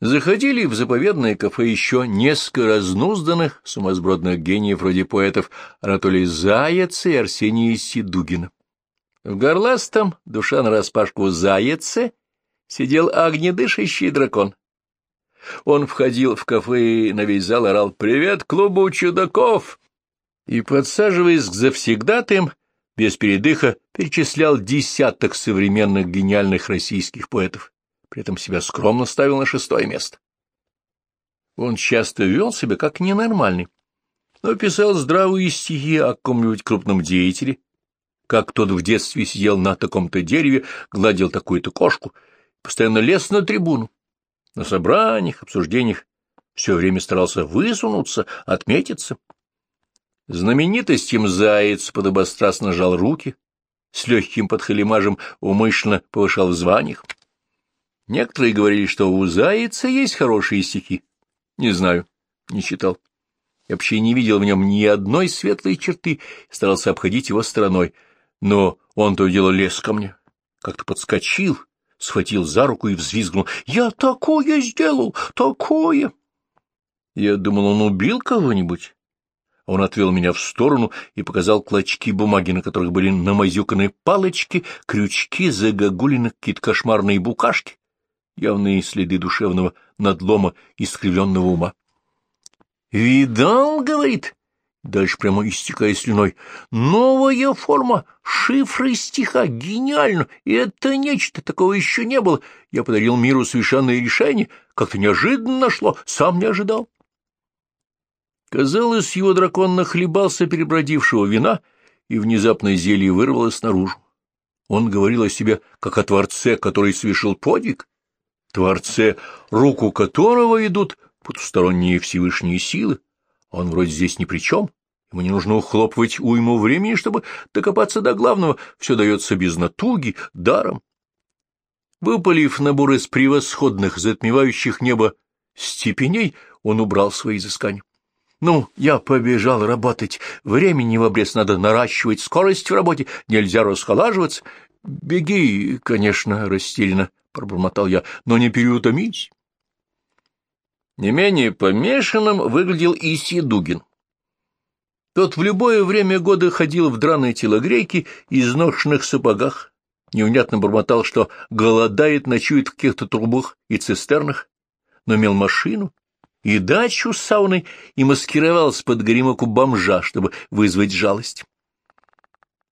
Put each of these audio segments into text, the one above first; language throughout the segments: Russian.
Заходили в заповедное кафе еще несколько разнузданных, сумасбродных гениев вроде поэтов Анатолия Заяца и Арсения Сидугина. В горластом, душа нараспашку Заяце, сидел огнедышащий дракон. Он входил в кафе и на весь зал орал «Привет клубу чудаков!» и, подсаживаясь к завсегдатым, без передыха перечислял десяток современных гениальных российских поэтов при этом себя скромно ставил на шестое место. Он часто вел себя как ненормальный, но писал здравые стихи о каком-нибудь крупном деятеле, как тот в детстве сидел на таком-то дереве, гладил такую-то кошку, постоянно лез на трибуну. На собраниях, обсуждениях все время старался высунуться, отметиться. Знаменитостям заяц подобострастно жал руки, с легким подхалимажем умышленно повышал в званиях. Некоторые говорили, что у Зайца есть хорошие стихи. Не знаю, не читал. Я вообще не видел в нем ни одной светлой черты, старался обходить его стороной. Но он то дело лез ко мне, как-то подскочил, схватил за руку и взвизгнул. «Я такое сделал! Такое!» Я думал, он убил кого-нибудь. Он отвел меня в сторону и показал клочки бумаги, на которых были намазюканы палочки, крючки, загогулины, какие-то кошмарные букашки явные следы душевного надлома искривленного ума. «Видал, — говорит, дальше прямо истекая слюной, — новая форма, шифры стиха, гениально, это нечто, такого еще не было. Я подарил миру совершенное решение, как-то неожиданно нашло, сам не ожидал». Казалось, его дракон нахлебался перебродившего вина, и внезапно зелье вырвалось наружу. Он говорил о себе, как о творце, который совершил подвиг, Творце, руку которого идут потусторонние Всевышние силы. Он вроде здесь ни при чем. Ему не нужно ухлопывать уйму времени, чтобы докопаться до главного. Все дается без натуги, даром. Выпалив набор из превосходных, затмевающих небо степеней, он убрал свои изыскания. Ну, я побежал работать. Времени в обрез надо наращивать, скорость в работе, нельзя расхолаживаться. Беги, конечно, растерянно — пробормотал я, — но не переутомись. Не менее помешанным выглядел и Сидугин. Тот в любое время года ходил в драной телогрейке и изношенных сапогах, невнятно бормотал, что голодает, ночует в каких-то трубах и цистернах, но имел машину и дачу с сауной и маскировался под гримоку бомжа, чтобы вызвать жалость.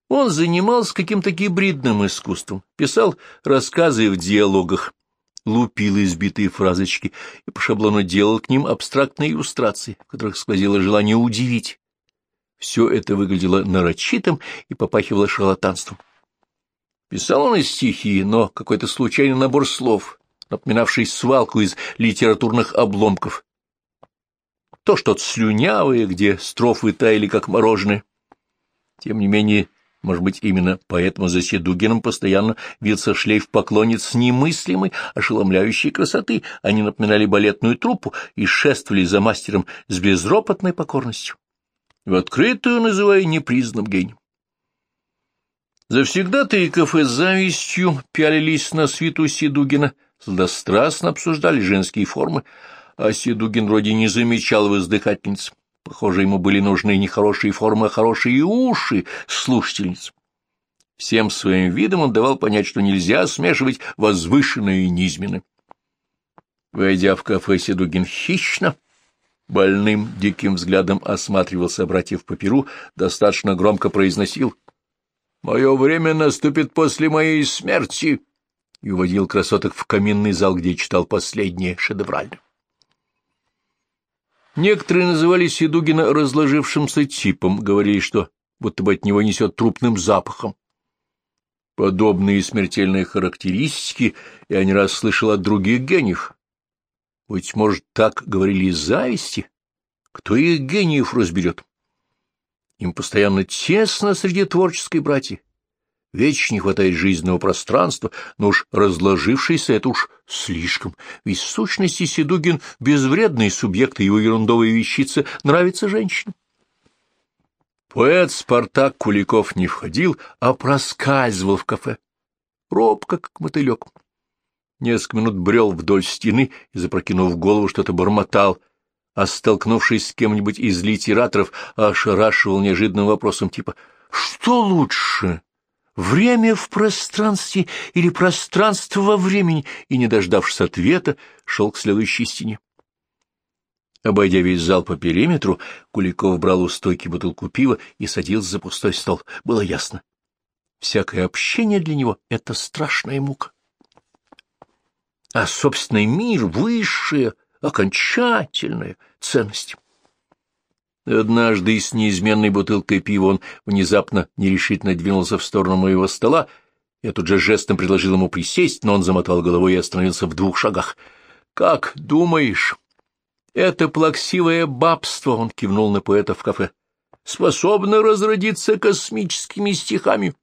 Он занимался каким-то гибридным искусством, писал рассказы в диалогах, лупил избитые фразочки и по шаблону делал к ним абстрактные иллюстрации, в которых сквозило желание удивить. Все это выглядело нарочитым и попахивало шарлатанством. Писал он и стихи, но какой-то случайный набор слов, напоминавший свалку из литературных обломков. То что-то слюнявое, где строфы таяли, как мороженое. Тем не менее, может быть, именно поэтому за Седугином постоянно вился шлейф поклонниц немыслимой, ошеломляющей красоты. Они напоминали балетную труппу и шествовали за мастером с безропотной покорностью, в открытую называя непризнанным гением. Завсегда-то и кафе с завистью пялились на свиту Седугина, сладострастно обсуждали женские формы, а Седугин вроде не замечал воздыхательниц. Похоже, ему были нужны не хорошие формы, а хорошие уши слушательниц. Всем своим видом он давал понять, что нельзя смешивать возвышенное и низменное. Войдя в кафе, Седугин хищно, больным, диким взглядом осматривал собратьев по перу, достаточно громко произносил «Мое время наступит после моей смерти» и уводил красоток в каминный зал, где читал последнее шедевральное. Некоторые называли Седугина разложившимся типом, говорили, что будто бы от него несет трупным запахом. Подобные смертельные характеристики я не раз слышал от других гениев. Быть может, так говорили из зависти? Кто их гениев разберет? Им постоянно тесно среди творческой братьи. Вечно не хватает жизненного пространства, но уж разложившийся это уж слишком. Ведь в сущности Седугин — безвредный субъект, и его ерундовая вещица нравится женщинам. Поэт Спартак Куликов не входил, а проскальзывал в кафе. Робко, как мотылек. несколько минут брел вдоль стены и, запрокинув голову, что-то бормотал, а, столкнувшись с кем-нибудь из литераторов, ошарашивал неожиданным вопросом типа «Что лучше?» Время в пространстве или пространство во времени, и, не дождавшись ответа, шел к следующей стене. Обойдя весь зал по периметру, Куликов брал у стойки бутылку пива и садился за пустой стол. Было ясно. Всякое общение для него — это страшная мука. А собственный мир — высшая, окончательная ценность. Однажды с неизменной бутылкой пива он внезапно нерешительно двинулся в сторону моего стола. Я тут же жестом предложил ему присесть, но он замотал головой и остановился в двух шагах. — Как думаешь, это плаксивое бабство, — он кивнул на поэта в кафе, — способно разродиться космическими стихами?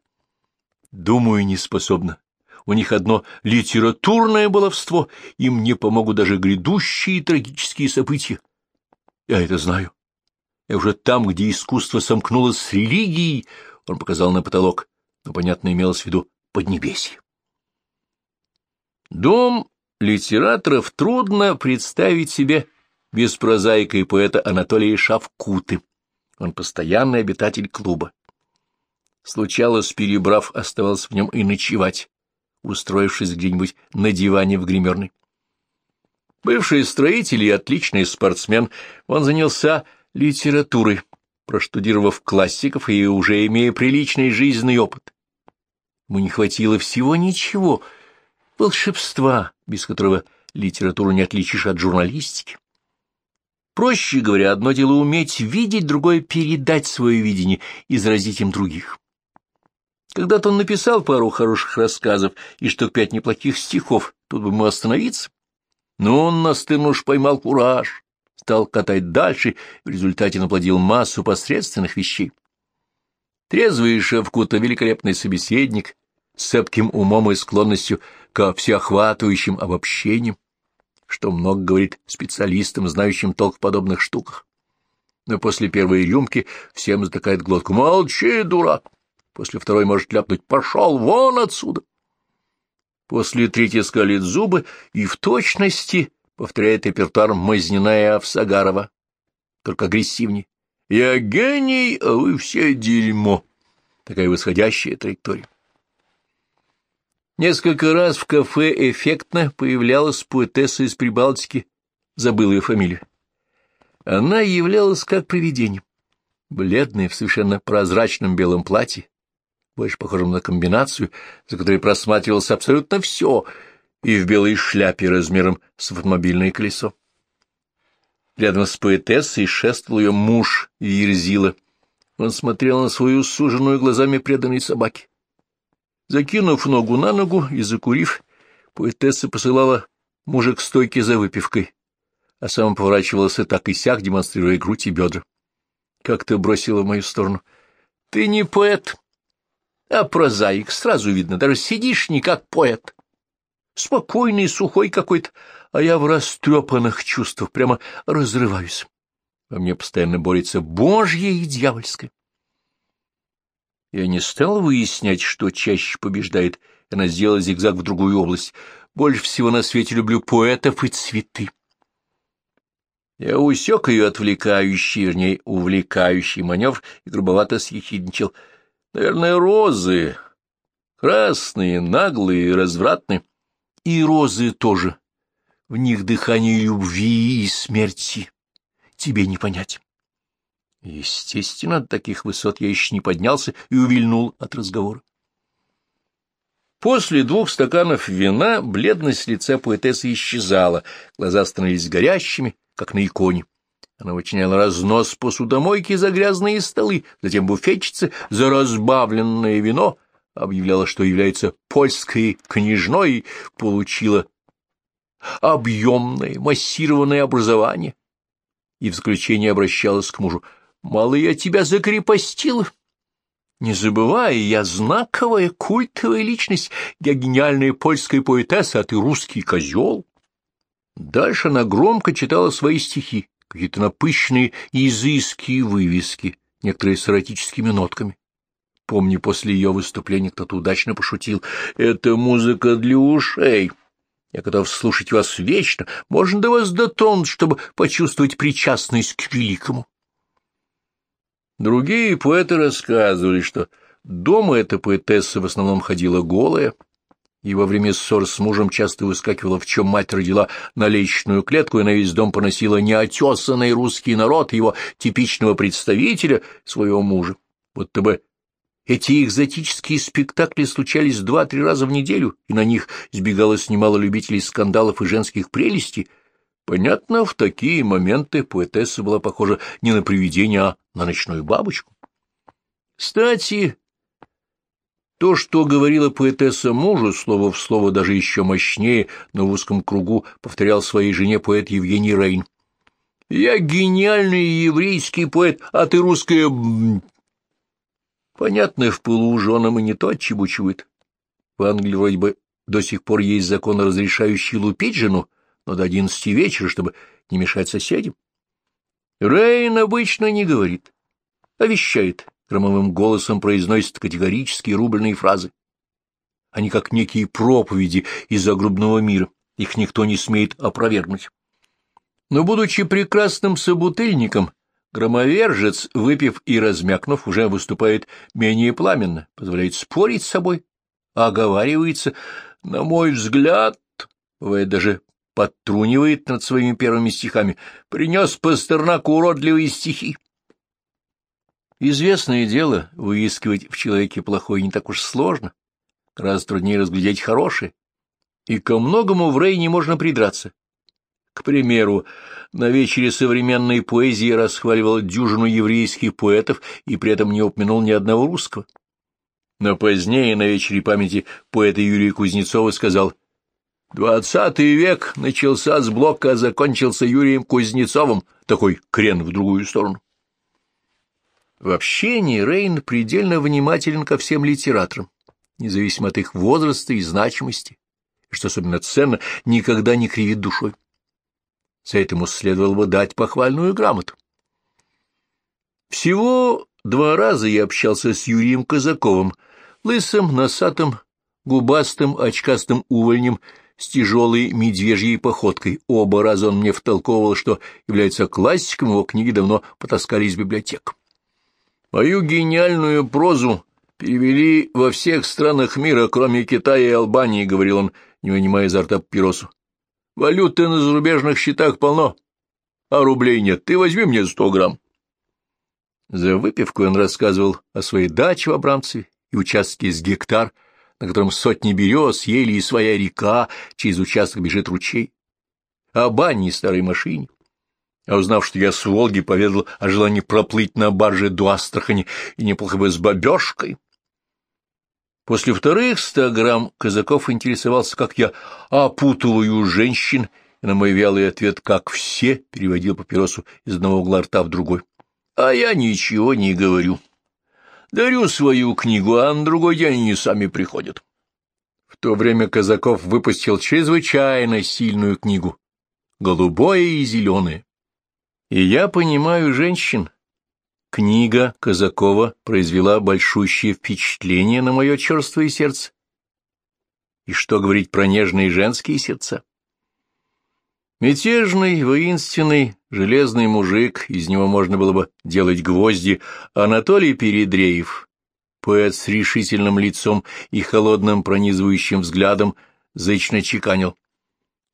— Думаю, не способно. У них одно литературное баловство, им не помогут даже грядущие трагические события. Я это знаю. Я уже там, где искусство сомкнулось с религией, — он показал на потолок, но, понятно, имелось в виду Поднебесье. Дом литераторов трудно представить себе без прозаика и поэта Анатолия Шавкуты. Он постоянный обитатель клуба. Случалось, перебрав, оставался в нем и ночевать, устроившись где-нибудь на диване в гримерной. Бывший строитель и отличный спортсмен, он занялся литературой, проштудировав классиков и уже имея приличный жизненный опыт. Ему не хватило всего ничего, волшебства, без которого литературу не отличишь от журналистики. Проще говоря, одно дело уметь видеть, другое — передать свое видение, изразить им других. Когда-то он написал пару хороших рассказов и штук пять неплохих стихов, тут бы ему остановиться. Но он на стыну уж поймал кураж, стал катать дальше, в результате наплодил массу посредственных вещей. Трезвый Шевкута — великолепный собеседник, с цепким умом и склонностью ко всеохватывающим обобщениям что много говорит специалистам, знающим толк в подобных штуках. Но после первой рюмки всем затыкает глотку. «Молчи, дурак!» После второй может ляпнуть «Пошел вон отсюда!» После третьей скалит зубы и в точности повторяет репертуар Мазниная Авсагарова, только агрессивнее. «Я гений, а вы все дерьмо!» Такая восходящая траектория. Несколько раз в кафе эффектно появлялась поэтесса из Прибалтики, забыла ее фамилию. Она являлась как привидение, бледная в совершенно прозрачном белом платье, больше похожем на комбинацию, за которой просматривалось абсолютно все, и в белой шляпе размером с автомобильное колесо. Рядом с поэтессой шествовал ее муж Вирзила. Он смотрел на свою суженную глазами преданной собаки. Закинув ногу на ногу и закурив, поэтесса посылала мужа к стойке за выпивкой, а сам поворачивался так и сяк, демонстрируя грудь и бедра. Как-то бросила в мою сторону. — Ты не поэт, а прозаик, сразу видно, даже сидишь не как поэт. Спокойный, сухой какой-то, а я в растрепанных чувствах прямо разрываюсь. Во мне постоянно борется божье и дьявольское. Я не стал выяснять, что чаще побеждает. Она сделала зигзаг в другую область. Больше всего на свете люблю поэтов и цветы. Я усек ее отвлекающий, вернее, увлекающий маневр и грубовато съехидничал. Наверное, розы. Красные, наглые, развратные. И розы тоже. В них дыхание любви и смерти. Тебе не понять. Естественно, до таких высот я еще не поднялся и увильнул от разговора. После двух стаканов вина бледность лица поэтессы исчезала, глаза становились горящими, как на иконе. Она вычиняла разнос посудомойки за грязные столы, затем буфетчица за разбавленное вино, объявляла, что является польской княжной, получила объемное массированное образование, и в заключение обращалась к мужу — Мало я тебя закрепостил. Не забывай, я знаковая культовая личность, я гениальная польская поэтесса, а ты русский козел. Дальше она громко читала свои стихи, какие-то напыщенные и вывески, некоторые с эротическими нотками. Помню, после ее выступления кто-то удачно пошутил. «Это музыка для ушей». Я готов слушать вас вечно, можно до вас дотронуть, чтобы почувствовать причастность к великому. Другие поэты рассказывали, что дома эта поэтесса в основном ходила голая, и во время ссор с мужем часто выскакивала, в чем мать родила наличную клетку, и на весь дом поносила неотесанный русский народ, его типичного представителя, своего мужа. Вот то бы эти экзотические спектакли случались два-три раза в неделю, и на них сбегалось немало любителей скандалов и женских прелестей. Понятно, в такие моменты поэтесса была похожа не на привидение, а на ночную бабочку. Кстати, то, что говорила поэтесса мужу, слово в слово даже еще мощнее, но в узком кругу повторял своей жене поэт Евгений Рейн. «Я гениальный еврейский поэт, а ты русская...» Понятно, в пылу женам и не то отчебучивают. В Англии вроде бы до сих пор есть закон, разрешающий лупить жену, но до одиннадцати вечера, чтобы не мешать соседям. Рейн обычно не говорит, а вещает громовым голосом произносит категорические рубленые фразы. Они как некие проповеди из загробного мира, их никто не смеет опровергнуть. Но, будучи прекрасным собутыльником, громовержец, выпив и размякнув, уже выступает менее пламенно, позволяет спорить с собой, оговаривается, на мой взгляд, бывает даже подтрунивает над своими первыми стихами, принес Пастернаку уродливые стихи. Известное дело, выискивать в человеке плохое не так уж сложно, раз труднее разглядеть хорошее, и ко многому в Рейне можно придраться. К примеру, на вечере современной поэзии расхваливал дюжину еврейских поэтов и при этом не упомянул ни одного русского. Но позднее, на вечере памяти поэта Юрия Кузнецова, сказал «Двадцатый век начался с Блока, а закончился Юрием Кузнецовым, такой крен в другую сторону». В общении Рейн предельно внимателен ко всем литераторам, независимо от их возраста и значимости, и, что особенно ценно, никогда не кривит душой. За это ему следовало бы дать похвальную грамоту. Всего два раза я общался с Юрием Казаковым, лысым, носатым, губастым, очкастым увольнем, с тяжелой медвежьей походкой. Оба раза он мне втолковывал, что является классиком, его книги давно потаскали из библиотек. Мою гениальную прозу перевели во всех странах мира, кроме Китая и Албании, — говорил он, не вынимая изо рта папиросу. Валюты на зарубежных счетах полно, а рублей нет. Ты возьми мне сто грамм. За выпивку он рассказывал о своей даче в Абрамцеве и участке с гектар, на котором сотни берез, ели и своя река, через участок бежит ручей, о бане и старой машине, а узнав, что я с Волги, поведал о желании проплыть на барже до Астрахани и неплохо бы с бабешкой. После вторых ста грамм Казаков интересовался, как я опутываю женщин, и на мой вялый ответ «как все» переводил папиросу из одного угла рта в другой. А я ничего не говорю. Дарю свою книгу, а на другой день они сами приходят. В то время Казаков выпустил чрезвычайно сильную книгу «Голубое и зеленое». И я понимаю женщин. Книга Казакова произвела большущее впечатление на мое черствое сердце. И что говорить про нежные женские сердца? Мятежный, воинственный, железный мужик, из него можно было бы делать гвозди, Анатолий Передреев, поэт с решительным лицом и холодным пронизывающим взглядом, зычно чеканил.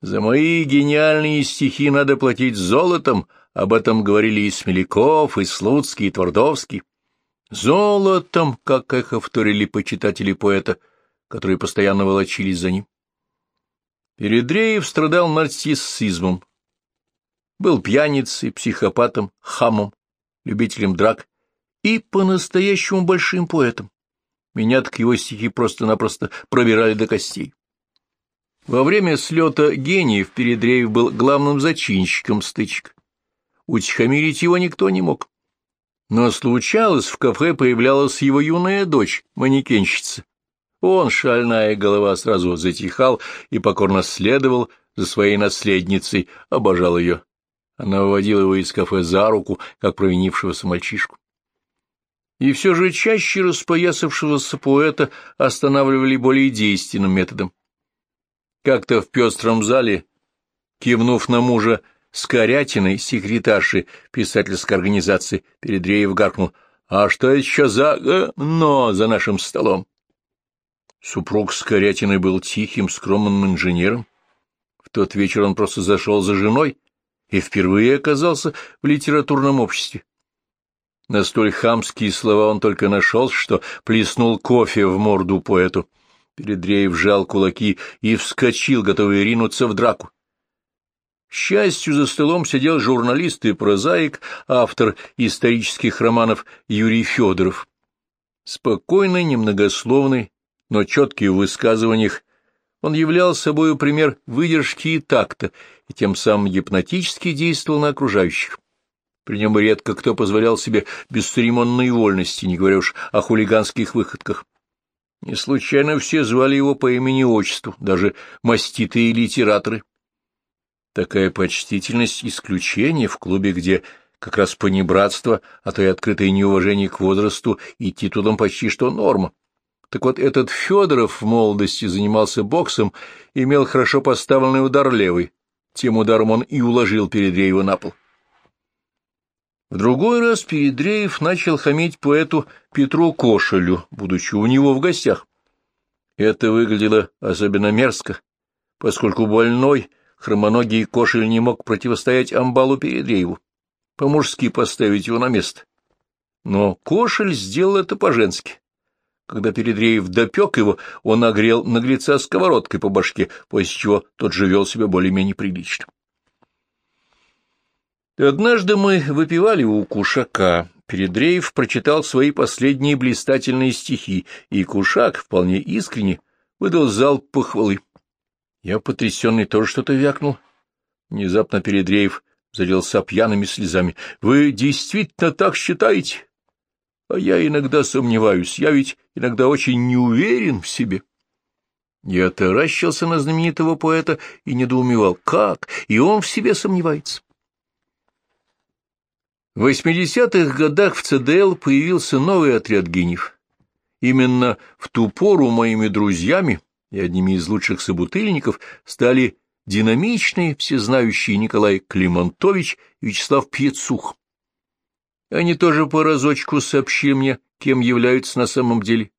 «За мои гениальные стихи надо платить золотом, — об этом говорили и Смеляков, и Слуцкий, и Твардовский. Золотом, как эхо вторили почитатели поэта, которые постоянно волочились за ним. Передреев страдал нарциссизмом. Был пьяницей, психопатом, хамом, любителем драк и по-настоящему большим поэтом. Меня так его стихи просто-напросто пробирали до костей. Во время слета гениев Передреев был главным зачинщиком стычек. Утихомирить его никто не мог. Но случалось, в кафе появлялась его юная дочь, манекенщица. Он, шальная голова, сразу затихал и покорно следовал за своей наследницей, обожал ее. Она выводила его из кафе за руку, как провинившегося мальчишку. И все же чаще распоясавшегося поэта останавливали более действенным методом. Как-то в пестром зале, кивнув на мужа с Корятиной, секретарши писательской организации, Передреев гаркнул, «А что еще за... но за нашим столом?» Супруг с Корятиной был тихим, скромным инженером. В тот вечер он просто зашел за женой и впервые оказался в литературном обществе. На столь хамские слова он только нашел, что плеснул кофе в морду поэту. Передреев жал кулаки и вскочил, готовый ринуться в драку. Счастью, за столом сидел журналист и прозаик, автор исторических романов Юрий Федоров. Спокойный, немногословный, но четкий в высказываниях, он являл собою пример выдержки и такта, и тем самым гипнотически действовал на окружающих. При нем редко кто позволял себе бесцеремонной вольности, не говоря уж о хулиганских выходках. Не случайно все звали его по имени-отчеству, даже маститые литераторы. Такая почтительность — исключение в клубе, где как раз понебратство, а то и открытое неуважение к возрасту и титулам почти что норма. Так вот, этот Федоров в молодости занимался боксом имел хорошо поставленный удар левый. Тем ударом он и уложил Передреева на пол. В другой раз Передреев начал хамить поэту Петру Кошелю, будучи у него в гостях. Это выглядело особенно мерзко, поскольку больной, хромоногий Кошель не мог противостоять амбалу Передрееву, по-мужски поставить его на место. Но Кошель сделал это по-женски. Когда Передреев допек его, он огрел наглеца сковородкой по башке, после чего тот же вел себя более-менее прилично. Однажды мы выпивали у Кушака. Передреев прочитал свои последние блистательные стихи, и Кушак, вполне искренне, выдал залп похвалы. Я, потрясенный, тоже что-то вякнул. Внезапно Передреев залился пьяными слезами. — Вы действительно так считаете? А я иногда сомневаюсь, я ведь иногда очень не уверен в себе. Я таращился на знаменитого поэта и недоумевал, как, и он в себе сомневается. В 80-х годах в ЦДЛ появился новый отряд гениев. Именно в ту пору моими друзьями и одними из лучших собутыльников стали динамичные, всезнающие Николай Климонтович и Вячеслав Пьецух. Они тоже по разочку сообщили мне, кем являются на самом деле.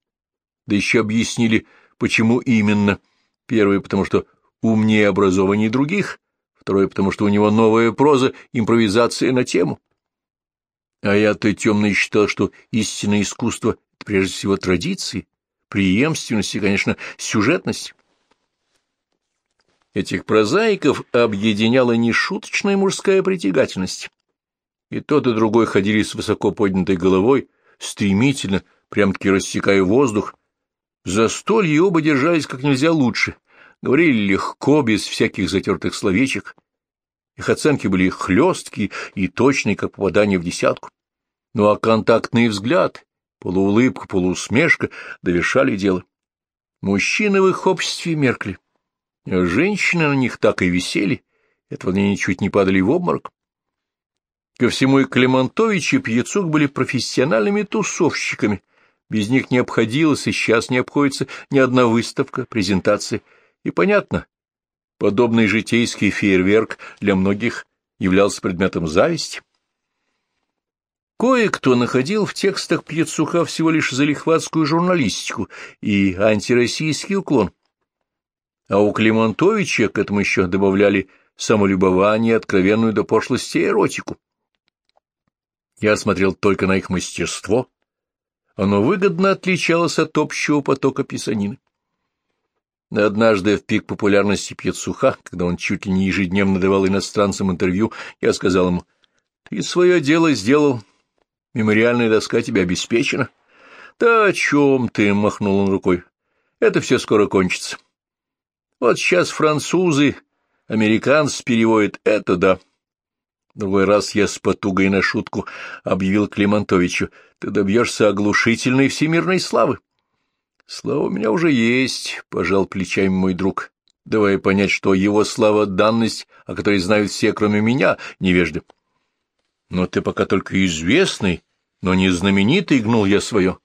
Да еще объяснили, почему именно. Первый, потому что умнее образованнее других. Второй, потому что у него новая проза, импровизация на тему. А я-то темно считал, что истинное искусство — прежде всего традиции, преемственность конечно, сюжетность. Этих прозаиков объединяла нешуточная мужская притягательность. И тот, и другой ходили с высоко поднятой головой, стремительно, прям-таки рассекая воздух. В застолье оба держались как нельзя лучше, говорили легко, без всяких затертых словечек. Их оценки были хлесткие и точные, как попадание в десятку. Ну а контактный взгляд, полуулыбка, полуусмешка довершали дело. Мужчины в их обществе меркли, женщины на них так и висели, этого они ничуть не падали в обморок. Ко всему и Климантович и Пьецук были профессиональными тусовщиками. Без них не обходилась и сейчас не обходится ни одна выставка, презентация. И понятно, подобный житейский фейерверк для многих являлся предметом зависти. Кое-кто находил в текстах Пьецуха всего лишь залихватскую журналистику и антироссийский уклон. А у Климантовича к этому еще добавляли самолюбование, откровенную до пошлости эротику. Я смотрел только на их мастерство. Оно выгодно отличалось от общего потока писанины. Однажды в пик популярности Пьецуха, когда он чуть ли не ежедневно давал иностранцам интервью, я сказал ему, «Ты свое дело сделал, мемориальная доска тебе обеспечена». «Да о чем ты?» — махнул он рукой. «Это все скоро кончится. Вот сейчас французы, американцы переводят это, да». Другой раз я с потугой на шутку объявил Климантовичу, ты добьешься оглушительной всемирной славы. Слава у меня уже есть, — пожал плечами мой друг, давая понять, что его слава — данность, о которой знают все, кроме меня, невежды. Но ты пока только известный, но не знаменитый, гнул я свое.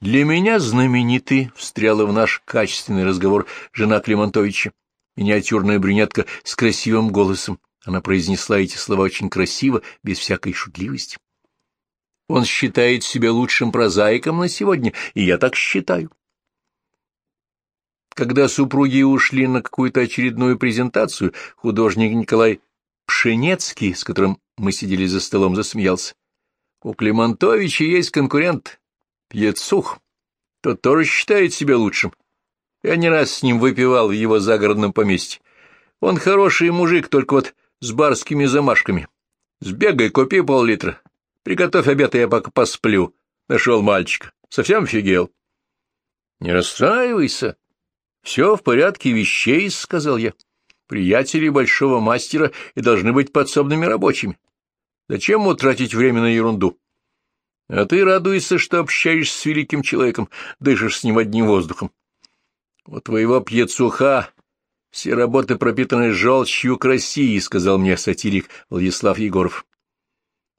Для меня знаменитый, — встряла в наш качественный разговор жена Климантовича, миниатюрная брюнетка с красивым голосом. Она произнесла эти слова очень красиво, без всякой шутливости. Он считает себя лучшим прозаиком на сегодня, и я так считаю. Когда супруги ушли на какую-то очередную презентацию, художник Николай Пшенецкий, с которым мы сидели за столом, засмеялся. У Климантовича есть конкурент, Пьецух. Тот тоже считает себя лучшим. Я не раз с ним выпивал в его загородном поместье. Он хороший мужик, только вот с барскими замашками. Сбегай, купи пол-литра. Приготовь обед, и я пока посплю. Нашел мальчика. Совсем офигел. — Не расстраивайся. Все в порядке вещей, — сказал я. Приятели большого мастера и должны быть подсобными рабочими. Зачем ему тратить время на ерунду? А ты радуешься, что общаешься с великим человеком, дышишь с ним одним воздухом. У твоего пьецуха все работы пропитаны желчью к России, — сказал мне сатирик Владислав Егоров.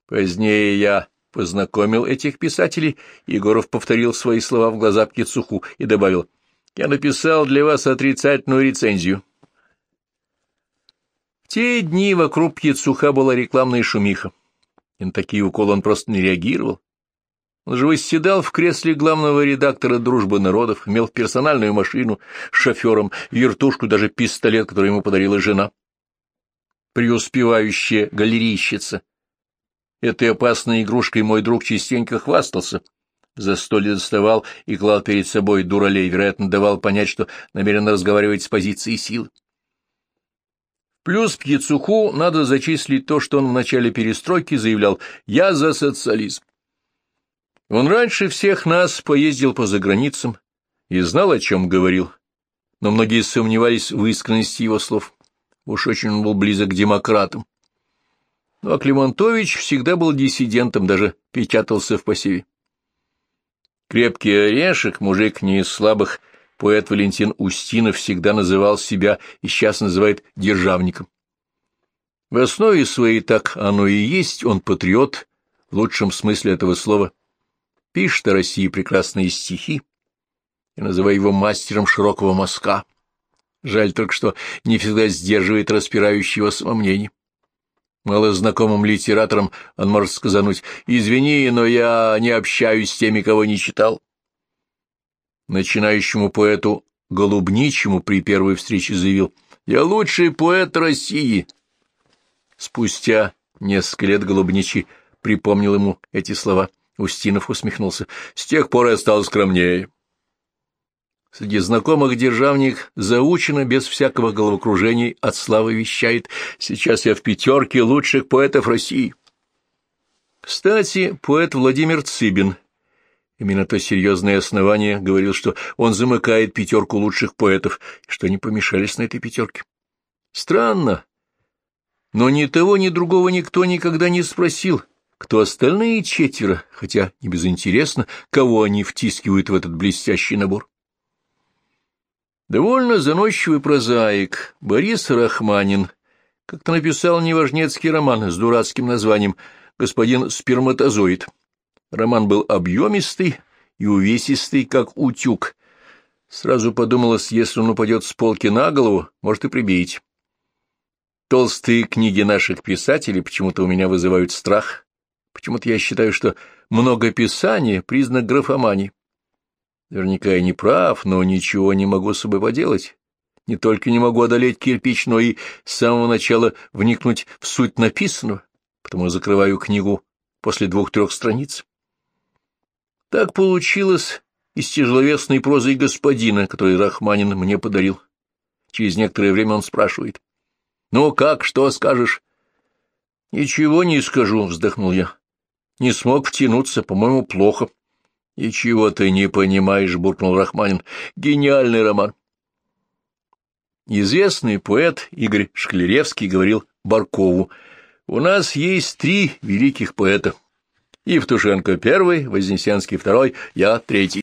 Позднее я познакомил этих писателей, Егоров повторил свои слова в глаза Пьецуху и добавил, «Я написал для вас отрицательную рецензию». В те дни вокруг Пьецуха была рекламная шумиха, и на такие уколы он просто не реагировал. Он же восседал в кресле главного редактора «Дружбы народов», имел персональную машину с шофером, вертушку, даже пистолет, который ему подарила жена. Преуспевающая галерейщица — Этой опасной игрушкой мой друг частенько хвастался. За столь доставал и клал перед собой дуралей, вероятно, давал понять, что намерен разговаривать с позиции силы. Плюс Пьецуху надо зачислить то, что он в начале перестройки заявлял «Я за социализм». Он раньше всех нас поездил по заграницам и знал, о чем говорил, но многие сомневались в искренности его слов. Уж очень он был близок к демократам. Ну, а Климантович всегда был диссидентом, даже печатался в посеве. Крепкий орешек, мужик не из слабых, поэт Валентин Устинов всегда называл себя и сейчас называет державником. В основе своей так оно и есть, он патриот, в лучшем смысле этого слова. Пишет о России прекрасные стихи, и называя его мастером широкого мазка. Жаль только, что не всегда сдерживает распирающего самомнение. Малознакомым литераторам он может сказануть «Извини, но я не общаюсь с теми, кого не читал». Начинающему поэту Голубничему при первой встрече заявил «Я лучший поэт России». Спустя несколько лет Голубничий припомнил ему эти слова. Устинов усмехнулся. «С тех пор я стал скромнее». Среди знакомых державник заучено, без всякого головокружения, от славы вещает. Сейчас я в пятерке лучших поэтов России. Кстати, поэт Владимир Цыбин, именно то серьезное основание, говорил, что он замыкает пятерку лучших поэтов, что они помешались на этой пятерке. Странно, но ни того, ни другого никто никогда не спросил, кто остальные четверо, хотя не безинтересно, кого они втискивают в этот блестящий набор. Довольно заносчивый прозаик Борис Рахманин как-то написал неважнецкий роман с дурацким названием «Господин сперматозоид». Роман был объемистый и увесистый, как утюг. Сразу подумалось, если он упадет с полки на голову, может и прибить. Толстые книги наших писателей почему-то у меня вызывают страх. Почему-то я считаю, что много писания — признак графомании. Наверняка я не прав, но ничего не могу с собой поделать. Не только не могу одолеть кирпич, но и с самого начала вникнуть в суть написанного, потому закрываю книгу после двух-трех страниц. Так получилось и с тяжеловесной прозой господина, который Рахманин мне подарил. Через некоторое время он спрашивает. — Ну как, что скажешь? — Ничего не скажу, — вздохнул я. — Не смог втянуться, по-моему, плохо. —— Ничего ты не понимаешь, — буркнул Рахманин. — Гениальный роман. Известный поэт Игорь Шклеревский говорил Баркову, «У нас есть три великих поэта. Евтушенко первый, Вознесенский второй, я третий».